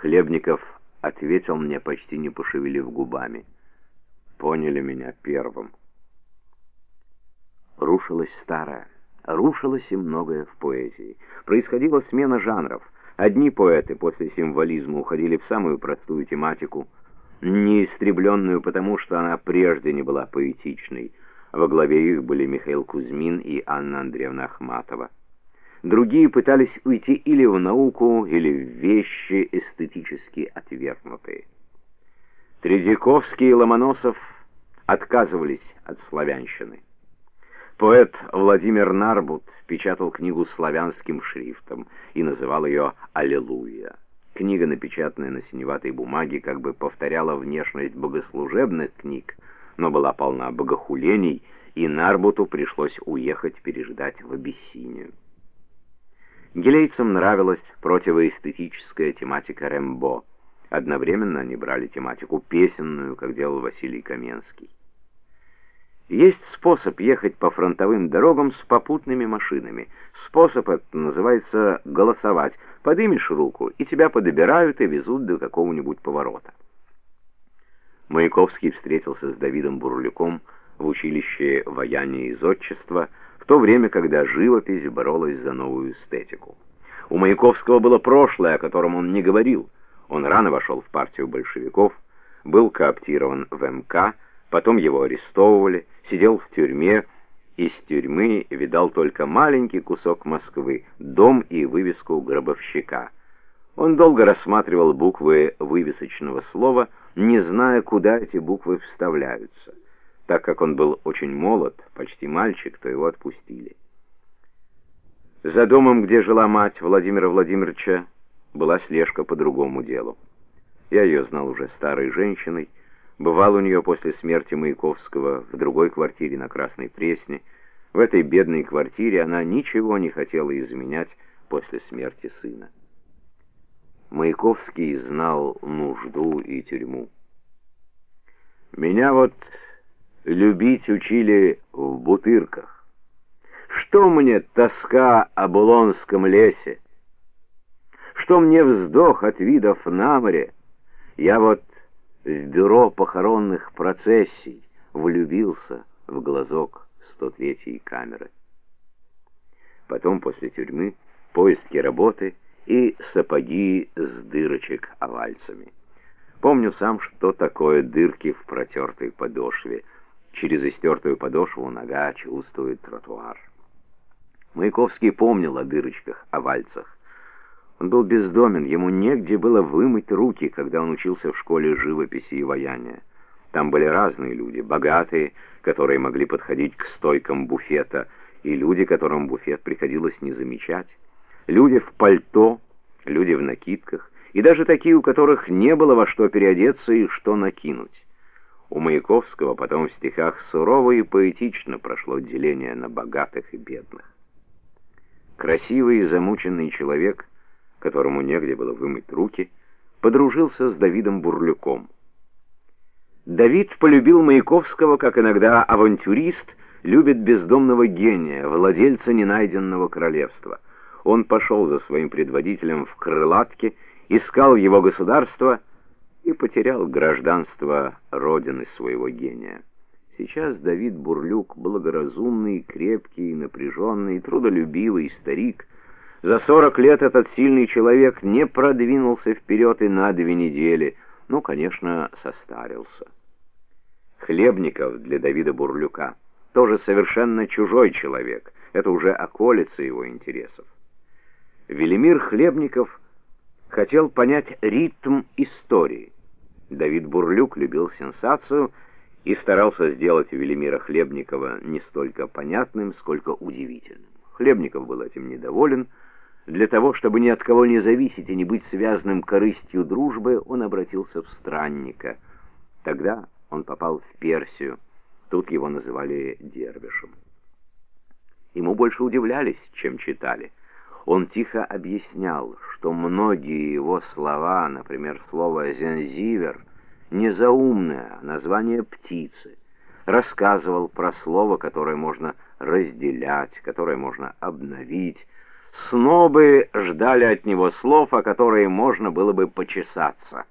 Хлебников ответил мне, почти не пошевелив губами. Поняли меня первым. Рушилось старое, рушилось и многое в поэзии. Происходила смена жанров. Одни поэты после символизма уходили в самую простую тематику, неистребленную потому, что она прежде не была поэтичной. Во главе их были Михаил Кузьмин и Анна Андреевна Ахматова. Другие пытались уйти или в науку, или в вещи эстетически отвергнутые. Тредяковский и Ломоносов отказывались от славянщины. Поэт Владимир Нарбут печатал книгу славянским шрифтом и называл ее «Аллилуйя». Книга, напечатанная на синеватой бумаге, как бы повторяла внешность богослужебных книг, но была полна богохулений, и Нарбуту пришлось уехать переждать в Абиссинию. Гелейцам нравилась противоэстетическая тематика Рэмбо. Одновременно они брали тематику песенную, как делал Василий Каменский. Есть способ ехать по фронтовым дорогам с попутными машинами. Способ этот называется голосовать. Подымешь руку, и тебя подобирают и везут до какого-нибудь поворота. Маяковский встретился с Давидом Бурлюком в училище вояния и зодчества, в то время, когда живопись боролась за новую эстетику. У Маяковского было прошлое, о котором он не говорил. Он рано вошел в партию большевиков, был кооптирован в МК, потом его арестовывали, сидел в тюрьме, из тюрьмы видал только маленький кусок Москвы, дом и вывеску гробовщика. Он долго рассматривал буквы вывесочного слова, не зная, куда эти буквы вставляются. Так как он был очень молод, почти мальчик, то его отпустили. За домом, где жила мать Владимира Владимировича, была слежка по другому делу. Я ее знал уже старой женщиной, бывал у нее после смерти Маяковского в другой квартире на Красной Пресне. В этой бедной квартире она ничего не хотела изменять после смерти сына. Маяковский знал нужду и тюрьму. Меня вот любить учили в бутырках. Что мне тоска о Булонском лесе? Что мне вздох от видов на море? Я вот в бюро похоронных процессий влюбился в глазок 103-й камеры. Потом после тюрьмы поиски работы и сапоги с дырочек овальцами. Помню сам, что такое дырки в протертой подошве — Через истертую подошву нога чувствует тротуар. Маяковский помнил о дырочках, о вальцах. Он был бездомен, ему негде было вымыть руки, когда он учился в школе живописи и ваяния. Там были разные люди, богатые, которые могли подходить к стойкам буфета, и люди, которым буфет приходилось не замечать, люди в пальто, люди в накидках, и даже такие, у которых не было во что переодеться и что накинуть. У Маяковского потом в стихах сурово и поэтично прошло деление на богатых и бедных. Красивый и замученный человек, которому негде было вымыть руки, подружился с Давидом Бурлюком. Давид полюбил Маяковского, как иногда авантюрист любит бездомного гения, владельца ненайденного королевства. Он пошел за своим предводителем в крылатке, искал его государство — и потерял гражданство родины своего гения. Сейчас Давид Бурлюк, благоразумный, крепкий, напряженный, трудолюбивый старик, за сорок лет этот сильный человек не продвинулся вперед и на две недели, но, конечно, состарился. Хлебников для Давида Бурлюка тоже совершенно чужой человек, это уже околица его интересов. Велимир Хлебников хотел понять ритм истории. Давид Бурлюк любил сенсацию и старался сделать Велимира Хлебникова не столько понятным, сколько удивительным. Хлебников был этим недоволен. Для того, чтобы ни от кого не зависеть и не быть связанным корыстью дружбы, он обратился в странника. Тогда он попал в Персию. Тут его называли Дервишем. Ему больше удивлялись, чем читали. Он тихо объяснял, что многие его слова, например, слово «зензивер», незаумное название птицы. Рассказывал про слово, которое можно разделять, которое можно обновить, снобы ждали от него слов, о которые можно было бы почесаться.